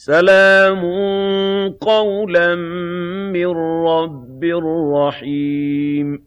سَلَامٌ قَوْلًا مِّن رَّبٍّ رَّحِيمٍ.